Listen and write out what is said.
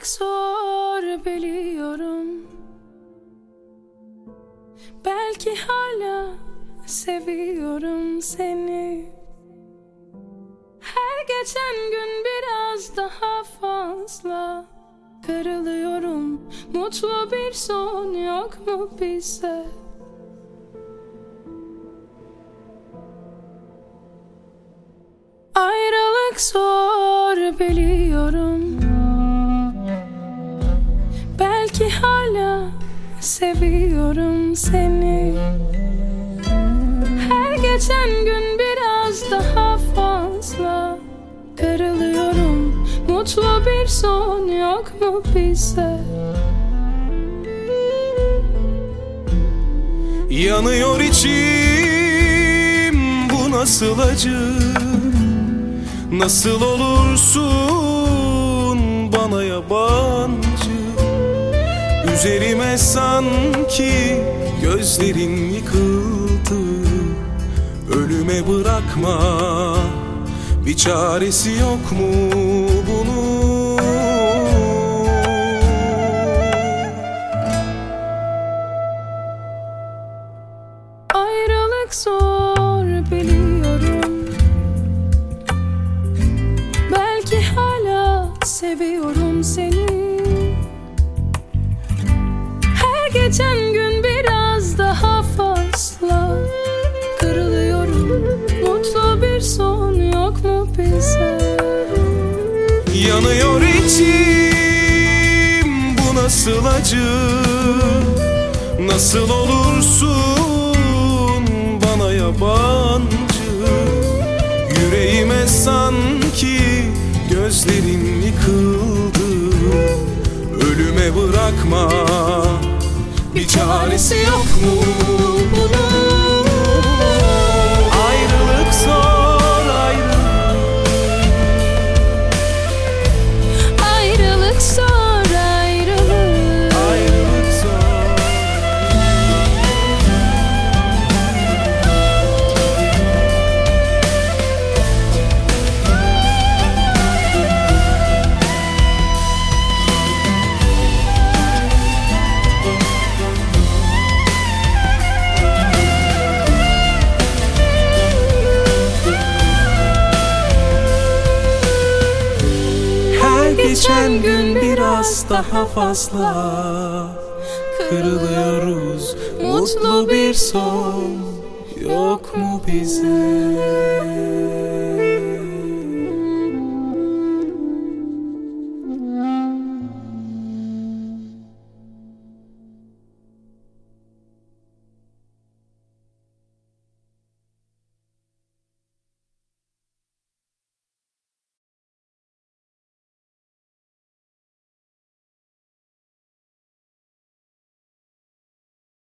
Ayrılık zor biliyorum. Belki hala seviyorum seni. Her geçen gün biraz daha fazla Kırılıyorum. Mutlu bir son yok mu bize? Ayrılık zor biliyorum seviyorum seni. Her geçen gün biraz daha fazla. Kırılıyorum. Mutlu bir son yok mu bize? Yanıyor içim. Bu nasıl acı? Nasıl olursun Üzerime sanki gözlerin yıkıldı. Ölüme bırakma bir çaresi yok mu bunun? Ayrılık zor biliyorum. Belki hala seviyorum seni geçen gün biraz daha fazla. Kırılıyorum Mutlu bir son yok mu bize? Yanıyor içim bu nasıl acı? Nasıl olursun bana yabancı? Yüreğime sanki gözlerin yıkıldı. Ölüme bırakma bir çaresi yok mu geçen gün biraz daha fazla. Kırılıyoruz. Mutlu bir son. Yok mu bize